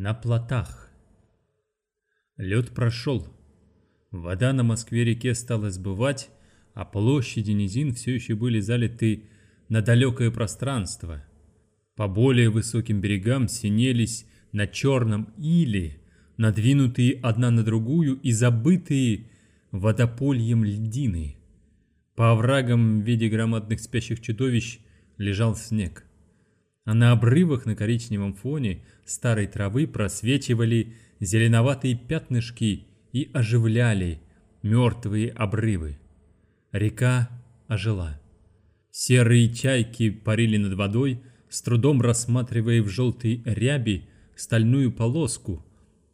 На плотах. Лед прошел. Вода на Москве-реке стала сбывать, а площади низин все еще были залиты на далекое пространство. По более высоким берегам синелись на черном иле, надвинутые одна на другую и забытые водопольем льдины. По оврагам в виде громадных спящих чудовищ лежал снег а на обрывах на коричневом фоне старой травы просвечивали зеленоватые пятнышки и оживляли мертвые обрывы. Река ожила. Серые чайки парили над водой, с трудом рассматривая в желтой ряби стальную полоску.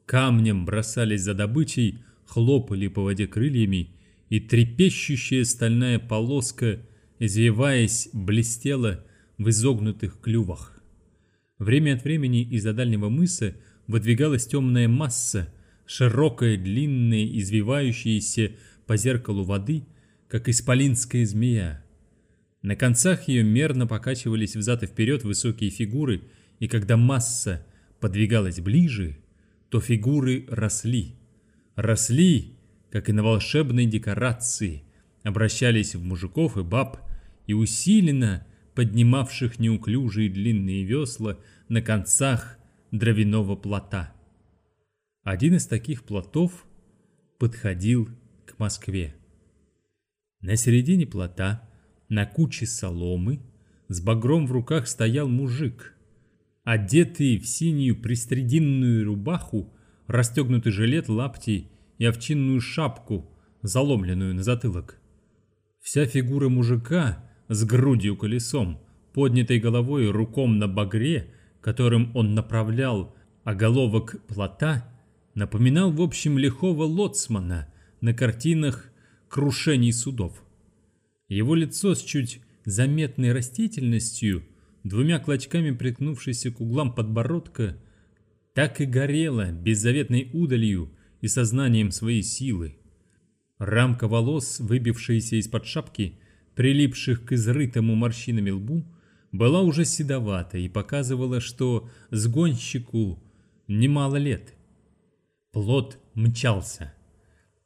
Камнем бросались за добычей, хлопали по воде крыльями, и трепещущая стальная полоска, извиваясь, блестела, в изогнутых клювах. Время от времени из-за дальнего мыса выдвигалась темная масса, широкая, длинная, извивающаяся по зеркалу воды, как исполинская змея. На концах ее мерно покачивались взад и вперед высокие фигуры, и когда масса подвигалась ближе, то фигуры росли. Росли, как и на волшебной декорации, обращались в мужиков и баб, и усиленно поднимавших неуклюжие длинные весла на концах дровяного плота. Один из таких плотов подходил к Москве. На середине плота, на куче соломы, с багром в руках стоял мужик, одетый в синюю пристрединную рубаху, расстегнутый жилет, лапти и овчинную шапку, заломленную на затылок. Вся фигура мужика с грудью колесом, поднятой головой руком на багре, которым он направлял оголовок плота, напоминал в общем лихого лоцмана на картинах крушений судов. Его лицо с чуть заметной растительностью, двумя клочками приткнувшейся к углам подбородка, так и горело беззаветной удалью и сознанием своей силы. Рамка волос, выбившаяся из-под шапки, прилипших к изрытому морщинами лбу, была уже седовата и показывала, что сгонщику немало лет. Плод мчался.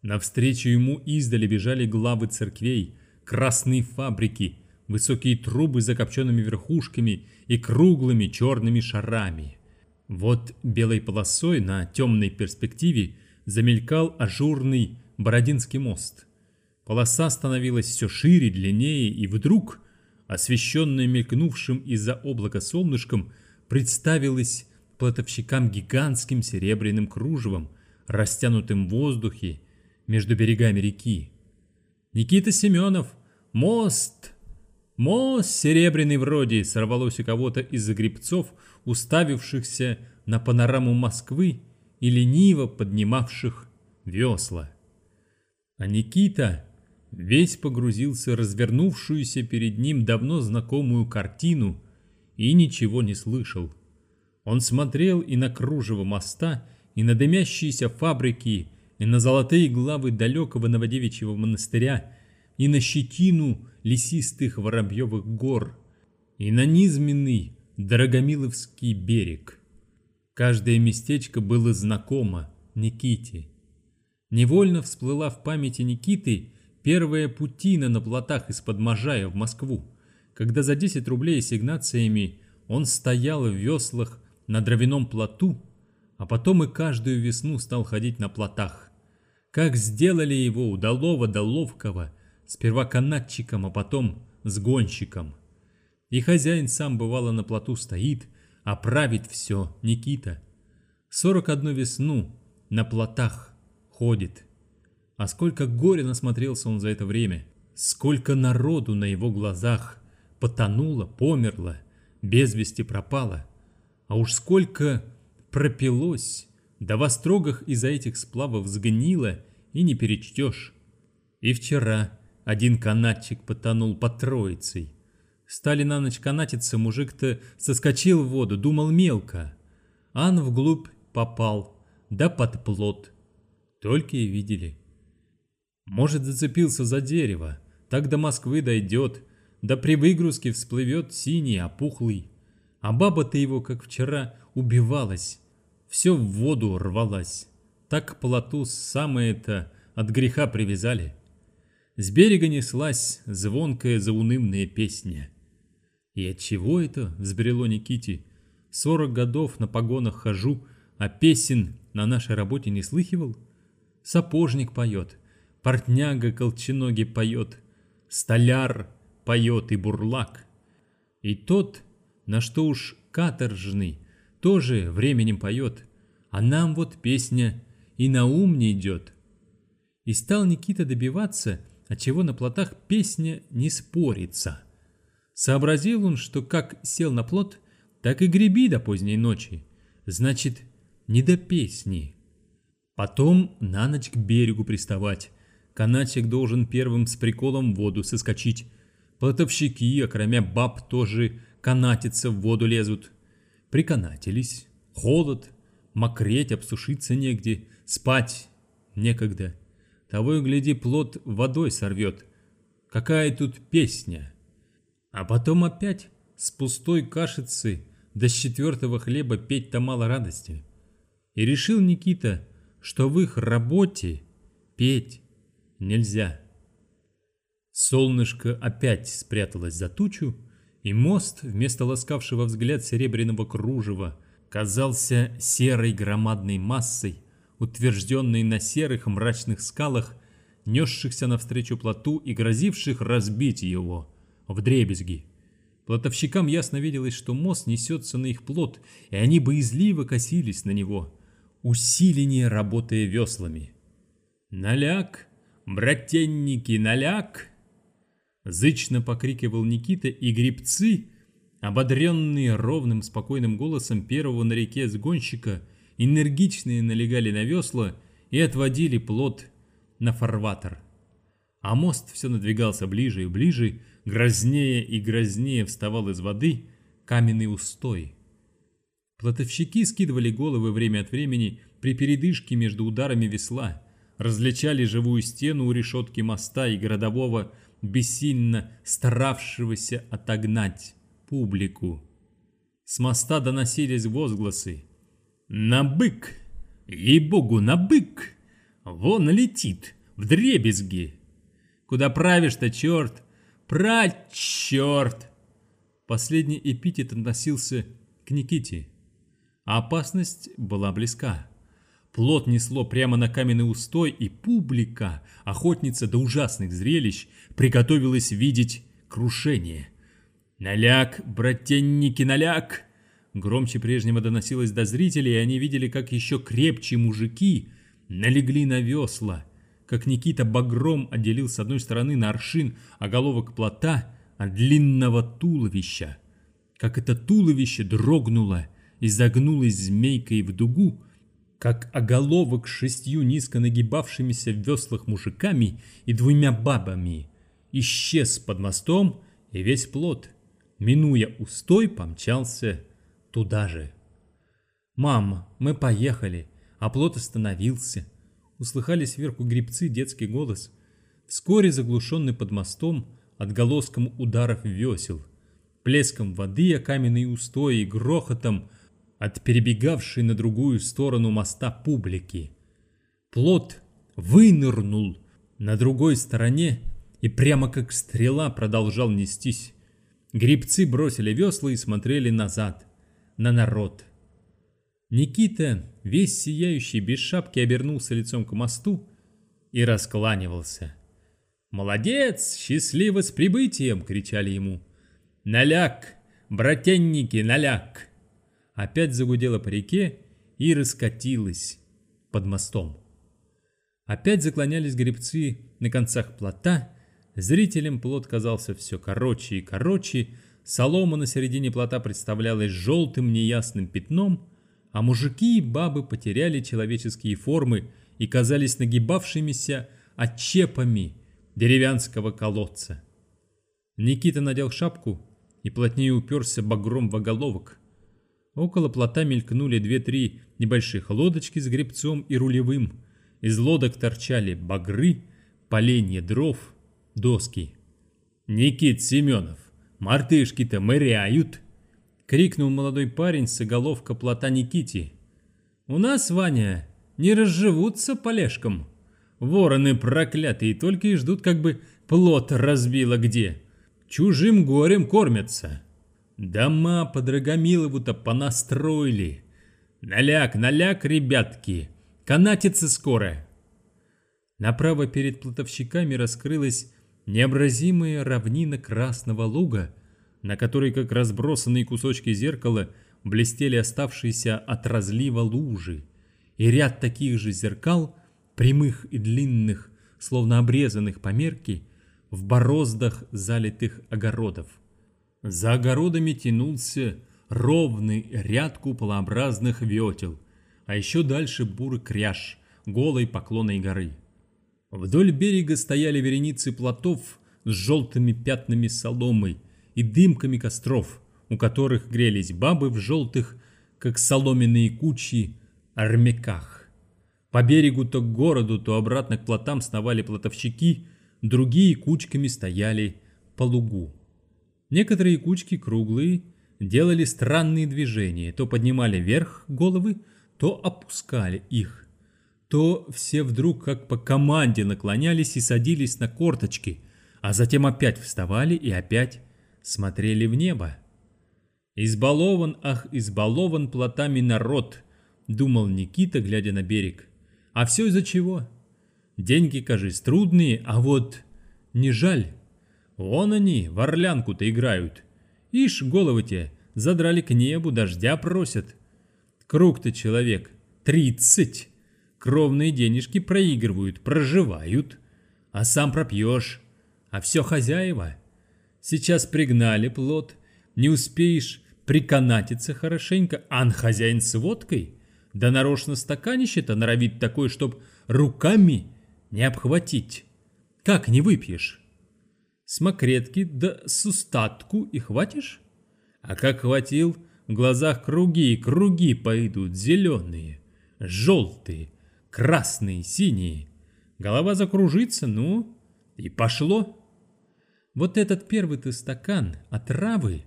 Навстречу ему издали бежали главы церквей, красные фабрики, высокие трубы с закопченными верхушками и круглыми черными шарами. Вот белой полосой на темной перспективе замелькал ажурный Бородинский мост. Полоса становилась все шире, длиннее, и вдруг, освещенная мелькнувшим из-за облака солнышком, представилась платовщикам гигантским серебряным кружевом, растянутым в воздухе между берегами реки. «Никита Семенов! Мост! Мост серебряный вроде!» сорвалось у кого-то из-за грибцов, уставившихся на панораму Москвы и лениво поднимавших весла. А Никита весь погрузился в развернувшуюся перед ним давно знакомую картину и ничего не слышал. Он смотрел и на кружево моста, и на дымящиеся фабрики, и на золотые главы далекого Новодевичьего монастыря, и на щетину лесистых Воробьевых гор, и на низменный Дорогомиловский берег. Каждое местечко было знакомо Никите. Невольно всплыла в памяти Никиты Первая путина на плотах из-под Можая в Москву, когда за 10 рублей ассигнациями он стоял в веслах на дровяном плоту, а потом и каждую весну стал ходить на плотах. Как сделали его удалого до ловкого, сперва канатчиком, а потом с гонщиком. И хозяин сам бывало на плоту стоит, а правит все Никита. Сорок одну весну на плотах ходит. А сколько горя насмотрелся он за это время. Сколько народу на его глазах потонуло, померло, без вести пропало. А уж сколько пропилось, да во строгах из-за этих сплавов сгнило и не перечтешь. И вчера один канатчик потонул по троицей. Стали на ночь канатиться, мужик-то соскочил в воду, думал мелко. Ан вглубь попал, да под плот. Только и видели. Может, зацепился за дерево, так до Москвы дойдет, да при выгрузке всплывет синий, опухлый. А баба-то его, как вчера, убивалась. все в воду рвалась. Так к плоту самое-то от греха привязали. С берега неслась звонкая заунывная песня. И от чего это взбрело Никите? Сорок годов на погонах хожу, а песен на нашей работе не слыхивал? Сапожник поет, портняга колченоги поет, столяр поет и бурлак. И тот, на что уж каторжный, тоже временем поет, а нам вот песня и на ум не идет. И стал Никита добиваться, отчего на плотах песня не спорится. Сообразил он, что как сел на плот, так и греби до поздней ночи. Значит, не до песни. Потом на ночь к берегу приставать. Канатик должен первым с приколом в воду соскочить. Плотовщики, окромя баб, тоже канатиться в воду лезут. Приканатились. Холод. Мокреть, обсушиться негде. Спать некогда. Того и гляди, плод водой сорвет. Какая тут песня. А потом опять с пустой кашицы до четвертого хлеба петь-то мало радости. И решил Никита, что в их работе петь нельзя. Солнышко опять спряталось за тучу, и мост вместо ласкавшего взгляд серебряного кружева казался серой громадной массой, утвержденной на серых мрачных скалах, несшихся навстречу плоту и грозивших разбить его в дребезги. Плотовщикам ясно виделось, что мост несется на их плот, и они боязливо косились на него, усиленнее работая веслами. «Наляк, брательники, наляк!» Зычно покрикивал Никита, и грибцы, ободренные ровным спокойным голосом первого на реке сгонщика, энергичные налегали на весла и отводили плот на фарватер. А мост все надвигался ближе и ближе, грознее и грознее вставал из воды каменный устой. Плотовщики скидывали головы время от времени при передышке между ударами весла, различали живую стену у решетки моста и городового, бессильно старавшегося отогнать публику. С моста доносились возгласы «На бык! Ей-богу, на бык! Вон летит, в дребезги! Куда правишь-то, черт? Прать, черт!» Последний эпитет относился к Никите. А опасность была близка. Плот несло прямо на каменный устой, и публика, охотница до ужасных зрелищ, приготовилась видеть крушение. «Наляк, братенники, наляк!» Громче прежнего доносилось до зрителей, и они видели, как еще крепче мужики налегли на весла, как Никита багром отделил с одной стороны на аршин оголовок плота от длинного туловища, как это туловище дрогнуло и загнулось змейкой в дугу, как оголовок с шестью низко нагибавшимися в веслах мужиками и двумя бабами, исчез под мостом, и весь плот, минуя устой, помчался туда же. «Мама, мы поехали!» А плот остановился. Услыхали сверху грибцы детский голос. Вскоре заглушенный под мостом отголоском ударов весел, плеском воды о каменные устои грохотом от перебегавшей на другую сторону моста публики. Плот вынырнул на другой стороне и прямо как стрела продолжал нестись. Грибцы бросили весла и смотрели назад, на народ. Никита, весь сияющий без шапки, обернулся лицом к мосту и раскланивался. «Молодец! Счастливо с прибытием!» — кричали ему. «Наляк! Братенники, наляк!» Опять загудела по реке и раскатилась под мостом. Опять заклонялись гребцы на концах плота, зрителям плот казался все короче и короче, солома на середине плота представлялась желтым неясным пятном — а мужики и бабы потеряли человеческие формы и казались нагибавшимися отчепами деревянского колодца. Никита надел шапку и плотнее уперся багром в оголовок. Около плота мелькнули две-три небольших лодочки с гребцом и рулевым. Из лодок торчали багры, поленья дров, доски. «Никит Семенов, мартышки-то мыряют!» крикнул молодой парень с оголовка плота Никити. У нас, Ваня, не разживутся полежком. Вороны проклятые только и ждут, как бы плод разбило где. Чужим горем кормятся. Дома по Драгомилову-то понастроили. Наляк, наляк, ребятки, канатится скоро. Направо перед плотовщиками раскрылась необразимая равнина Красного Луга, на которой, как разбросанные кусочки зеркала, блестели оставшиеся от разлива лужи, и ряд таких же зеркал, прямых и длинных, словно обрезанных по мерке, в бороздах залитых огородов. За огородами тянулся ровный ряд куполообразных ветел, а еще дальше бурый кряж голой поклонной горы. Вдоль берега стояли вереницы плотов с желтыми пятнами соломы и дымками костров, у которых грелись бабы в желтых, как соломенные кучи, армяках. По берегу то к городу, то обратно к плотам сновали плотовщики, другие кучками стояли по лугу. Некоторые кучки круглые делали странные движения, то поднимали вверх головы, то опускали их, то все вдруг как по команде наклонялись и садились на корточки, а затем опять вставали и опять смотрели в небо. «Избалован, ах, избалован плотами народ», — думал Никита, глядя на берег. «А все из-за чего? Деньги, кажись, трудные, а вот не жаль. Вон они, в орлянку-то играют. Ишь, головы те, задрали к небу, дождя просят. Круг-то человек, тридцать. Кровные денежки проигрывают, проживают. А сам пропьешь. А все хозяева. Сейчас пригнали плод. Не успеешь приканатиться хорошенько, ан хозяин с водкой. Да нарочно стаканище-то норовит такой, чтоб руками не обхватить. Как не выпьешь? Смокретки да сустатку и хватишь? А как хватил, в глазах круги и круги пойдут, зеленые, желтые, красные, синие. Голова закружится, ну, и пошло. Вот этот первый-то стакан отравы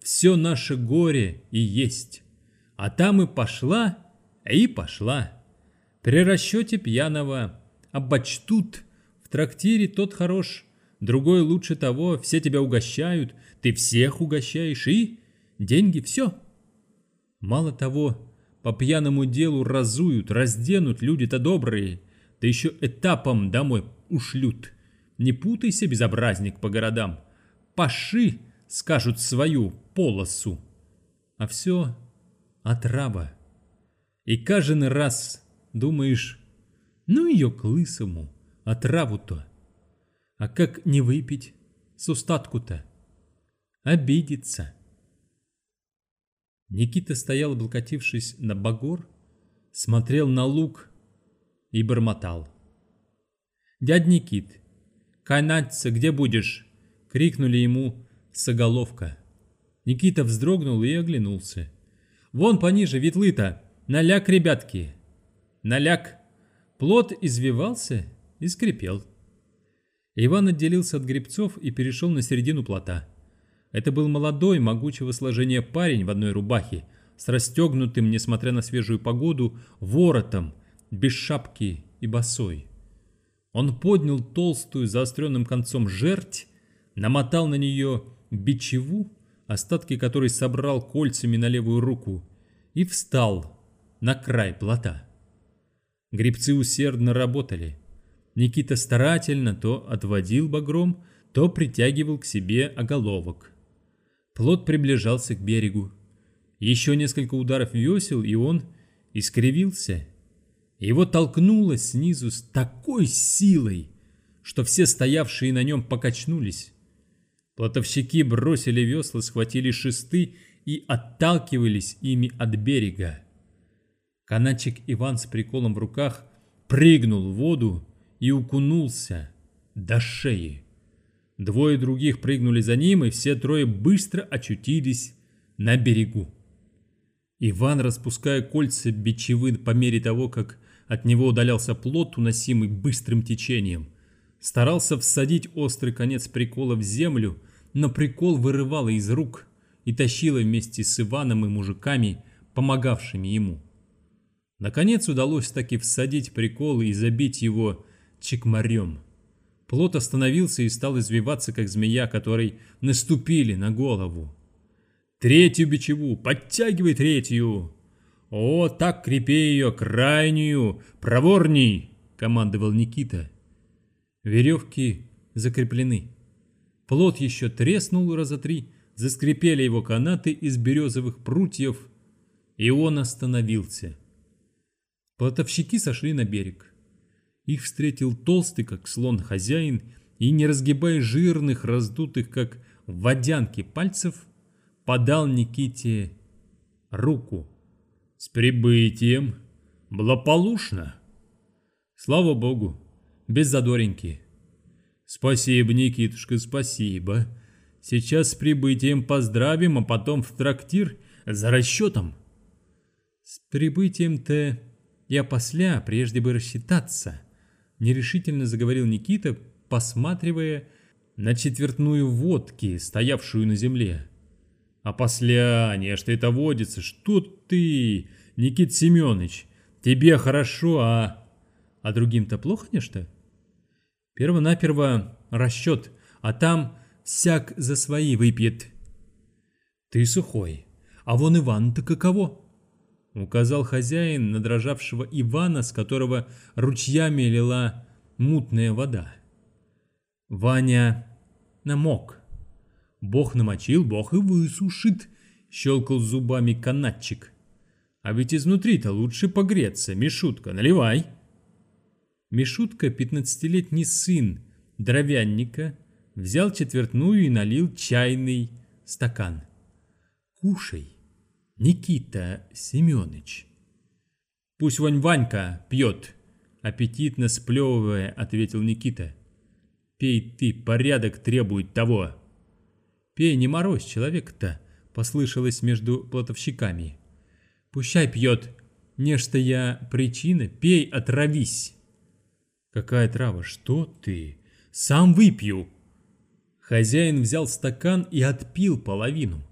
все наше горе и есть. А там и пошла, и пошла. При расчете пьяного обочтут, в трактире тот хорош, другой лучше того, все тебя угощают, ты всех угощаешь и... Деньги, все. Мало того, по пьяному делу разуют, разденут люди-то добрые, да еще этапом домой ушлют. Не путайся, безобразник, по городам. Паши скажут свою полосу. А все отрава. И каждый раз думаешь, ну ее к лысому, отраву-то. А как не выпить с устатку-то? Обидится. Никита стоял, облокотившись на багор, смотрел на луг и бормотал. «Дядь Никит, канаться где будешь?» — крикнули ему соголовка. Никита вздрогнул и оглянулся. «Вон пониже, ветлы-то! Наляк, ребятки!» «Наляк!» Плот извивался и скрипел. Иван отделился от грибцов и перешел на середину плота. Это был молодой, могучего сложения парень в одной рубахе, с расстегнутым, несмотря на свежую погоду, воротом, без шапки и босой. Он поднял толстую заостренным концом жерть, намотал на нее бичеву, остатки которой собрал кольцами на левую руку, и встал на край плота. Грибцы усердно работали. Никита старательно то отводил багром, то притягивал к себе оголовок. Плот приближался к берегу. Еще несколько ударов весел, и он искривился. Его толкнуло снизу с такой силой, что все стоявшие на нем покачнулись. Плотовщики бросили весла, схватили шесты и отталкивались ими от берега. Канатчик Иван с приколом в руках прыгнул в воду и укунулся до шеи. Двое других прыгнули за ним, и все трое быстро очутились на берегу. Иван, распуская кольца бичевы по мере того, как от него удалялся плот, уносимый быстрым течением, старался всадить острый конец прикола в землю, но прикол вырывало из рук и тащило вместе с Иваном и мужиками, помогавшими ему. Наконец удалось таки всадить прикол и забить его чекмарем. Плот остановился и стал извиваться, как змея, которой наступили на голову. «Третью бичеву! Подтягивай третью!» «О, так крепи ее, крайнюю! Проворней!» — командовал Никита. Веревки закреплены. Плот еще треснул раза три, заскрипели его канаты из березовых прутьев, и он остановился. Плотовщики сошли на берег. Их встретил толстый, как слон, хозяин, и, не разгибая жирных, раздутых, как водянки пальцев, подал Никите руку. «С прибытием! Благополучно!» «Слава богу! Без задоринки!» «Спасибо, Никитушка, спасибо! Сейчас с прибытием поздравим, а потом в трактир за расчетом!» «С прибытием-то я после, прежде бы рассчитаться!» Нерешительно заговорил Никита, посматривая на четвертную водки, стоявшую на земле. А после, не, что это водится, что ты, Никит Семенович, тебе хорошо, а... А другим-то плохо нечто? Первонаперво расчет, а там всяк за свои выпьет. Ты сухой, а вон Иван-то каково? Указал хозяин на дрожавшего Ивана, с которого ручьями лила мутная вода. Ваня намок. Бог намочил, Бог и высушит, щелкал зубами канатчик. А ведь изнутри-то лучше погреться, Мишутка, наливай. Мишутка, пятнадцатилетний сын дровянника, взял четвертную и налил чайный стакан. Кушай. Никита Семенович. Пусть Вань Ванька пьет, аппетитно сплевывая, ответил Никита. Пей ты, порядок требует того. Пей, не морозь человек-то, послышалось между платовщиками. Пущай пьет, нечто я причина, пей, отравись. Какая трава, что ты? Сам выпью. Хозяин взял стакан и отпил половину.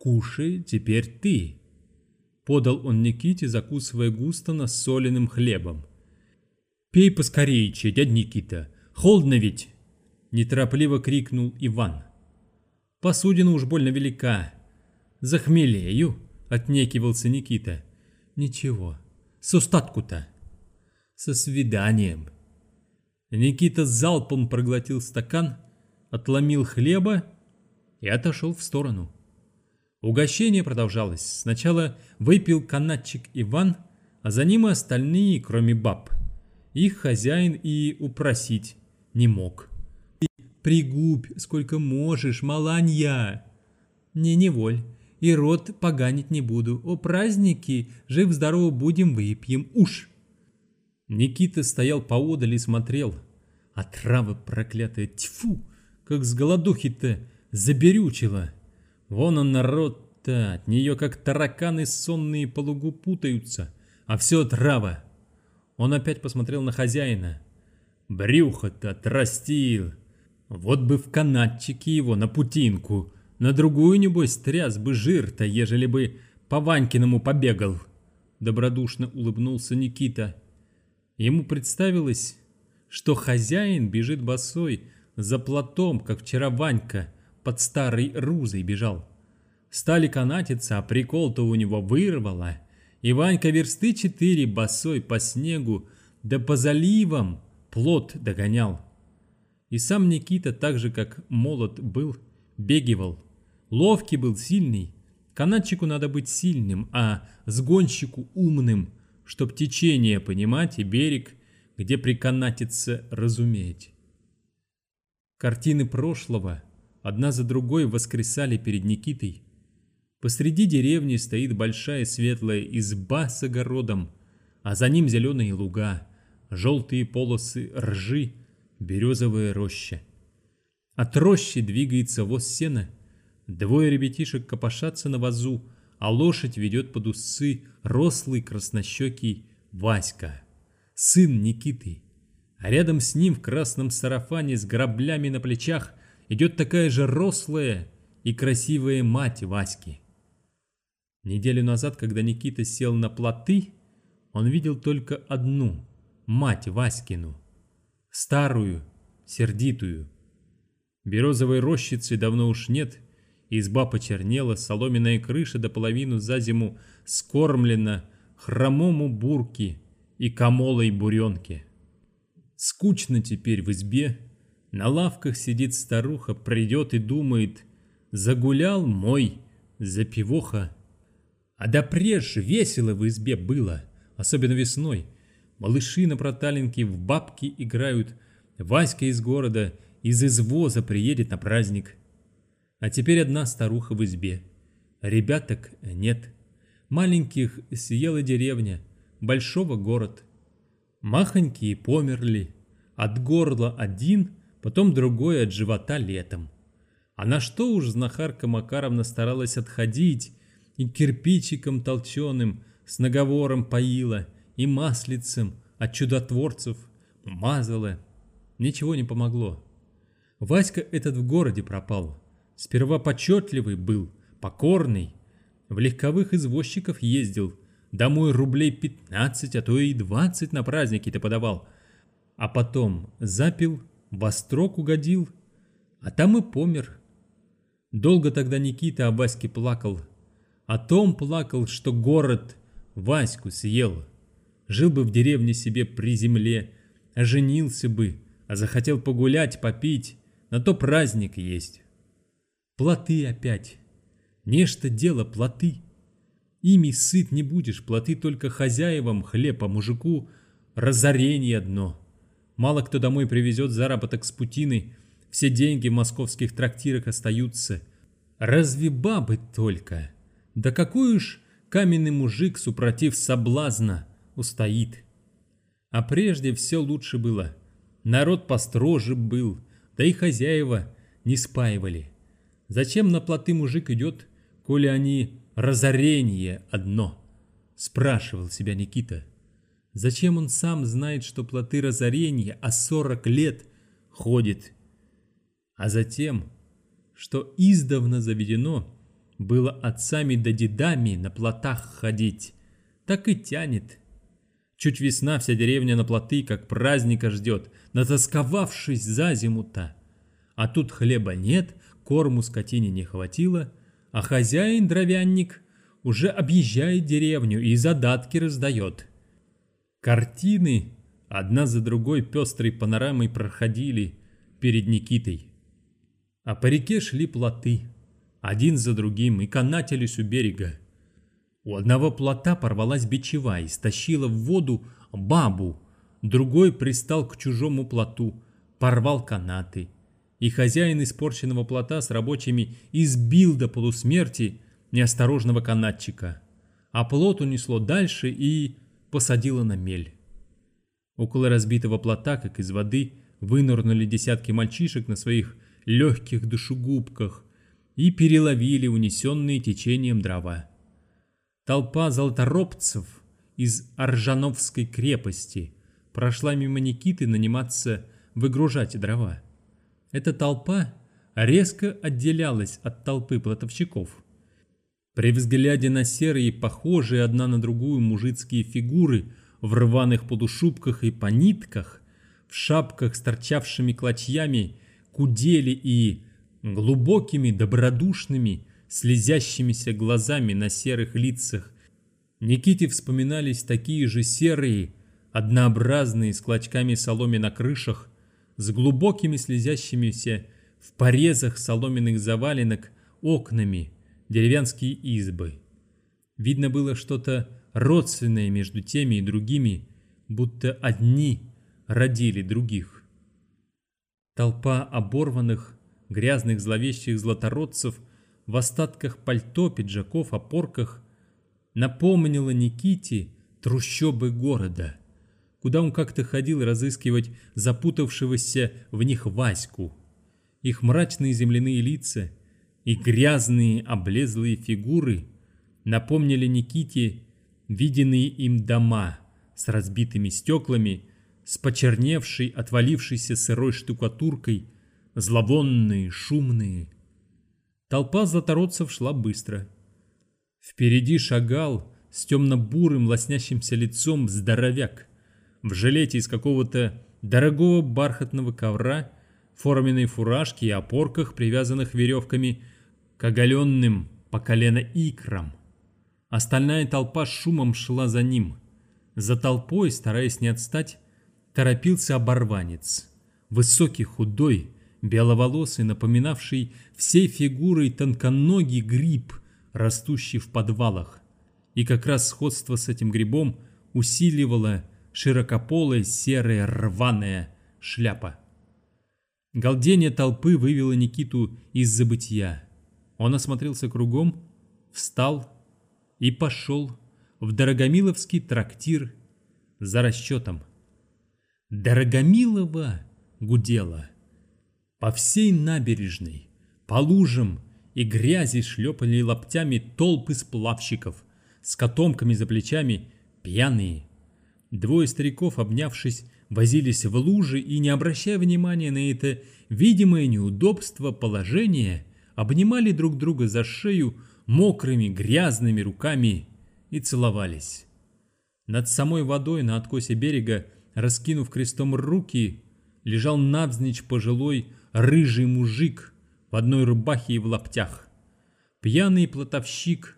«Кушай теперь ты», — подал он Никите, закусывая густо насоленным хлебом. «Пей поскорее, дядь Никита, холодно ведь!» — неторопливо крикнул Иван. «Посудина уж больно велика. Захмелею!» — отнекивался Никита. «Ничего, с устатку-то!» «Со свиданием!» Никита залпом проглотил стакан, отломил хлеба и отошел в сторону. Угощение продолжалось. Сначала выпил канатчик Иван, а за ним и остальные, кроме баб. Их хозяин и упросить не мог. «Пригубь, сколько можешь, маланья!» «Не неволь, и рот поганить не буду. О праздники, жив-здорово будем, выпьем, уж!» Никита стоял поодаль и смотрел. А трава проклятая, тьфу, как с голодухи-то заберючила. Вон он народ-то, от нее как тараканы сонные по лугу путаются, а все трава. Он опять посмотрел на хозяина. Брюхо-то отрастил. Вот бы в канатчике его на путинку, на другую, небось, тряс бы жир-то, ежели бы по Ванькиному побегал. Добродушно улыбнулся Никита. Ему представилось, что хозяин бежит босой за платом, как вчера Ванька, под старой рузой бежал. Стали канатиться, а прикол-то у него вырвало. И Ванька версты четыре босой по снегу, да по заливам плод догонял. И сам Никита, так же как молот был, бегивал. Ловкий был, сильный. Канатчику надо быть сильным, а сгонщику умным, чтоб течение понимать и берег, где приканатиться разуметь. Картины прошлого – одна за другой воскресали перед Никитой. Посреди деревни стоит большая светлая изба с огородом, а за ним зеленые луга, желтые полосы ржи, березовая роща. От рощи двигается воз сена, двое ребятишек копошатся на вазу, а лошадь ведет под усы рослый краснощекий Васька, сын Никиты. А рядом с ним в красном сарафане с граблями на плечах идет такая же рослая и красивая мать Васьки. Неделю назад, когда Никита сел на плоты, Он видел только одну, мать Васькину, старую, сердитую. Березовой рощицы давно уж нет, изба почернела, соломенная крыша до половину за зиму скормлена хромому бурки и комолой буренке. Скучно теперь в избе, на лавках сидит старуха, придет и думает, загулял мой запивоха. А да прежде весело в избе было, особенно весной. Малыши на проталинке в бабки играют, Васька из города из извоза приедет на праздник. А теперь одна старуха в избе. Ребяток нет. Маленьких съела деревня, большого город. Махонькие померли. От горла один, потом другой от живота летом. А на что уж знахарка Макаровна старалась отходить и кирпичиком толченым с наговором поила и маслицем от чудотворцев мазала. Ничего не помогло. Васька этот в городе пропал. Сперва почетливый был, покорный. В легковых извозчиков ездил, Домой рублей 15, а то и 20 на праздники-то подавал. А потом запил, во строк угодил, а там и помер. Долго тогда Никита о Ваське плакал. О том плакал, что город Ваську съел. Жил бы в деревне себе при земле, оженился бы, а захотел погулять, попить, на то праздник есть. Плоты опять. Нечто дело плоты. Ими сыт не будешь, платы только хозяевам, хлеб, а мужику разорение одно. Мало кто домой привезет заработок с путины, все деньги в московских трактирах остаются. Разве бабы только? Да какой уж каменный мужик, супротив соблазна, устоит. А прежде все лучше было. Народ построже был, да и хозяева не спаивали. Зачем на плоты мужик идет, коли они разорение одно, спрашивал себя Никита. Зачем он сам знает, что плоты разорения, а сорок лет ходит? А затем, что издавна заведено было отцами да дедами на плотах ходить, так и тянет. Чуть весна вся деревня на плоты, как праздника ждет, натасковавшись за зиму-то. А тут хлеба нет, корму скотине не хватило, а хозяин-дровянник уже объезжает деревню и задатки раздает. Картины одна за другой пестрой панорамой проходили перед Никитой. А по реке шли плоты, один за другим, и канатились у берега. У одного плота порвалась бичева и стащила в воду бабу, другой пристал к чужому плоту, порвал канаты – и хозяин испорченного плота с рабочими избил до полусмерти неосторожного канатчика, а плот унесло дальше и посадило на мель. Около разбитого плота, как из воды, вынырнули десятки мальчишек на своих легких душегубках и переловили унесенные течением дрова. Толпа золоторобцев из Аржановской крепости прошла мимо Никиты наниматься выгружать дрова. Эта толпа резко отделялась от толпы платовщиков. При взгляде на серые, похожие одна на другую мужицкие фигуры в рваных подушубках и по нитках, в шапках с торчавшими клочьями, кудели и глубокими, добродушными, слезящимися глазами на серых лицах, Никите вспоминались такие же серые, однообразные, с клочками соломи на крышах, с глубокими слезящимися в порезах соломенных заваленок окнами деревянские избы. Видно было что-то родственное между теми и другими, будто одни родили других. Толпа оборванных, грязных зловещих златородцев в остатках пальто, пиджаков, опорках напомнила Никите трущобы города – куда он как-то ходил разыскивать запутавшегося в них Ваську. Их мрачные земляные лица и грязные облезлые фигуры напомнили Никите виденные им дома с разбитыми стеклами, с почерневшей, отвалившейся сырой штукатуркой, зловонные, шумные. Толпа златородцев шла быстро. Впереди шагал, с темно-бурым лоснящимся лицом здоровяк, в жилете из какого-то дорогого бархатного ковра, форменной фуражке и опорках, привязанных веревками к оголенным по колено икрам. Остальная толпа шумом шла за ним. За толпой, стараясь не отстать, торопился оборванец. Высокий, худой, беловолосый, напоминавший всей фигурой тонконогий гриб, растущий в подвалах. И как раз сходство с этим грибом усиливало широкополая серая рваная шляпа. Галдение толпы вывело Никиту из забытия. Он осмотрелся кругом, встал и пошел в Дорогомиловский трактир за расчетом. Дорогомилово гудело. По всей набережной, по лужам и грязи шлепали лоптями толпы сплавщиков с котомками за плечами, пьяные. Двое стариков, обнявшись, возились в луже и, не обращая внимания на это видимое неудобство положения, обнимали друг друга за шею мокрыми грязными руками и целовались. Над самой водой на откосе берега, раскинув крестом руки, лежал навзничь пожилой рыжий мужик в одной рубахе и в лаптях. Пьяный плотовщик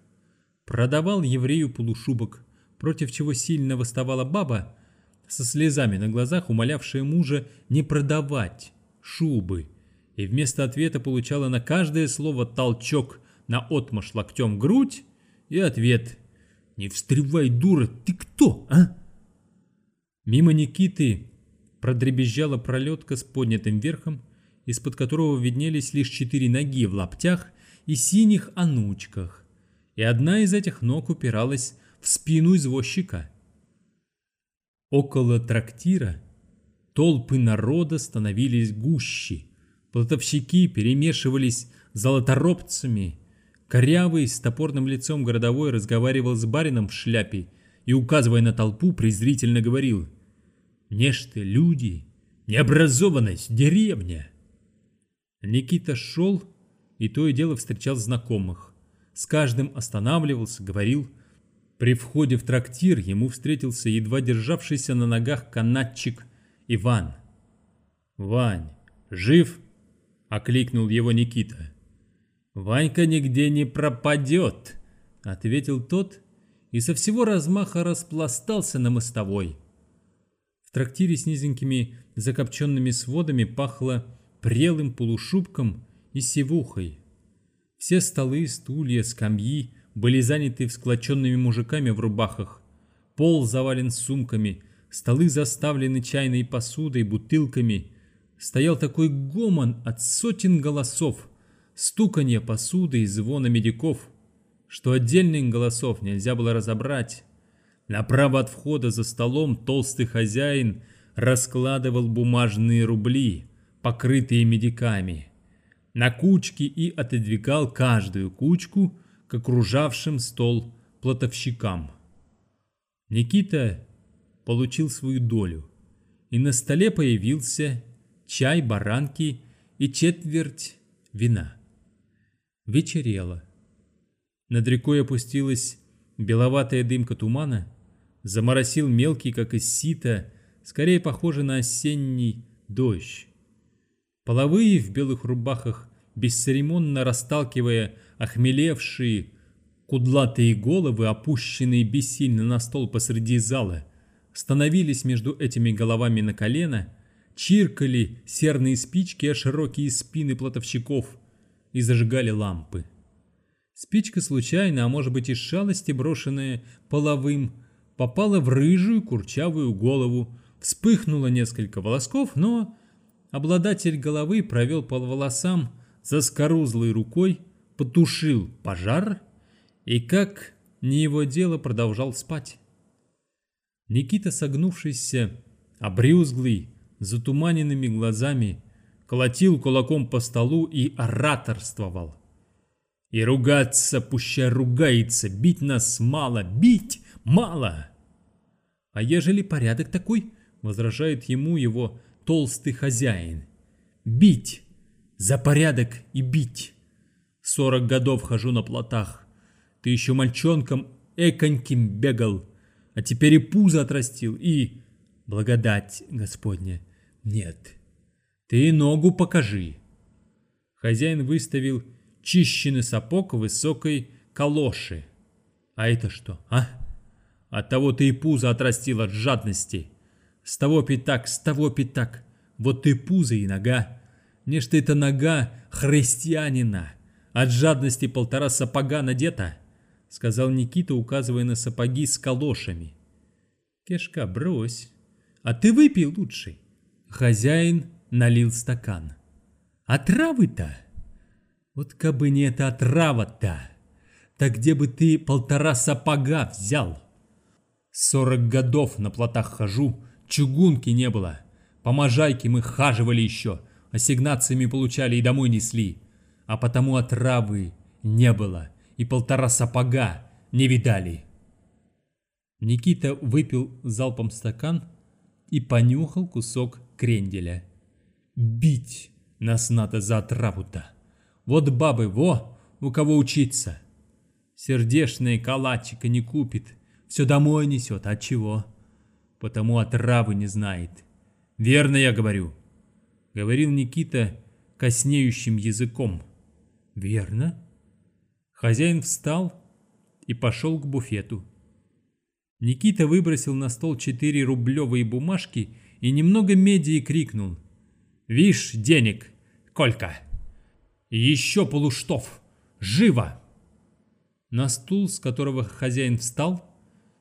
продавал еврею полушубок, против чего сильно восставала баба, со слезами на глазах умолявшая мужа не продавать шубы, и вместо ответа получала на каждое слово толчок на отмаш локтем грудь и ответ «Не встревай, дура, ты кто, а?» Мимо Никиты продребезжала пролетка с поднятым верхом, из-под которого виднелись лишь четыре ноги в лаптях и синих анучках, и одна из этих ног упиралась в спину извозчика. Около трактира толпы народа становились гуще, плотовщики перемешивались золоторобцами, корявый с топорным лицом городовой разговаривал с барином в шляпе и, указывая на толпу, презрительно говорил «Нечто люди, необразованность, деревня». Никита шел и то и дело встречал знакомых. С каждым останавливался, говорил. При входе в трактир ему встретился едва державшийся на ногах канатчик Иван. «Вань, жив?» — окликнул его Никита. «Ванька нигде не пропадет», — ответил тот и со всего размаха распластался на мостовой. В трактире с низенькими закопченными сводами пахло прелым полушубком и севухой. Все столы, стулья, скамьи были заняты всклоченными мужиками в рубахах. Пол завален сумками, столы заставлены чайной посудой, бутылками. Стоял такой гомон от сотен голосов, стуканье посуды и звона медиков, что отдельных голосов нельзя было разобрать. Направо от входа за столом толстый хозяин раскладывал бумажные рубли – покрытые медиками, на кучки и отодвигал каждую кучку к окружавшим стол платовщикам. Никита получил свою долю, и на столе появился чай, баранки и четверть вина. Вечерело. Над рекой опустилась беловатая дымка тумана, заморосил мелкий, как из сита, скорее похожий на осенний дождь. Половые в белых рубахах, бесцеремонно расталкивая охмелевшие, кудлатые головы, опущенные бессильно на стол посреди зала, становились между этими головами на колено, чиркали серные спички о широкие спины платовщиков и зажигали лампы. Спичка случайно, а может быть из шалости, брошенная половым, попала в рыжую курчавую голову, вспыхнуло несколько волосков, но Обладатель головы провел по волосам заскорузлой рукой, потушил пожар и, как не его дело, продолжал спать. Никита, согнувшийся, обрюзглый, затуманенными глазами, колотил кулаком по столу и ораторствовал. «И ругаться, пущай ругается, бить нас мало, бить мало!» «А ежели порядок такой?» — возражает ему его толстый хозяин. Бить! За порядок и бить! Сорок годов хожу на плотах. Ты еще мальчонком эконьким бегал, а теперь и пузо отрастил, и... Благодать Господня. Нет, ты ногу покажи. Хозяин выставил чищенный сапог высокой калоши. А это что, а? От того ты и пузо отрастил от жадности. С того пятак, с того пятак. Вот ты пузо и нога. Что это нога христианина. От жадности полтора сапога надета, сказал Никита, указывая на сапоги с калошами. Кешка, брось. А ты выпей лучше. Хозяин налил стакан. А травы-то? Вот кабы не эта отрава-то, так где бы ты полтора сапога взял? Сорок годов на плотах хожу, чугунки не было. По можайке мы хаживали еще, ассигнациями получали и домой несли. А потому отравы не было, и полтора сапога не видали. Никита выпил залпом стакан и понюхал кусок кренделя. Бить нас надо за отраву-то. Вот бабы, во, у кого учиться. Сердечные калачика не купит, все домой несет. От чего? Потому отравы не знает. Верно я говорю. Говорил Никита коснеющим языком. Верно. Хозяин встал и пошел к буфету. Никита выбросил на стол четыре рублевые бумажки и немного меди и крикнул. «Вишь, денег, Колька! Еще полуштов! Живо!» На стул, с которого хозяин встал,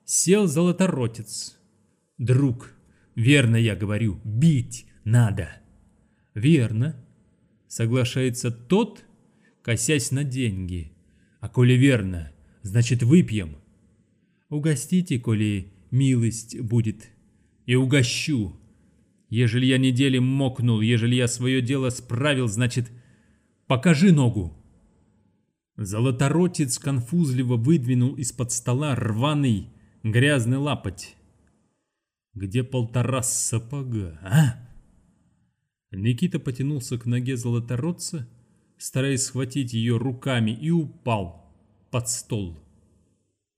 сел золоторотец. «Друг, верно я говорю, бить надо». «Верно», — соглашается тот, косясь на деньги. «А коли верно, значит выпьем». «Угостите, коли милость будет». «И угощу. Ежели я недели мокнул, ежели я свое дело справил, значит, покажи ногу». Золоторотец конфузливо выдвинул из-под стола рваный грязный лапоть. «Где полтора сапога, а?» Никита потянулся к ноге золоторотца, стараясь схватить ее руками, и упал под стол.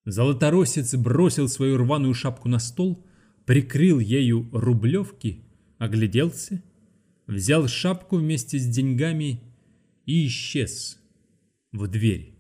Золоторосец бросил свою рваную шапку на стол, прикрыл ею рублевки, огляделся, взял шапку вместе с деньгами и исчез в дверь.